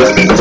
Gracias.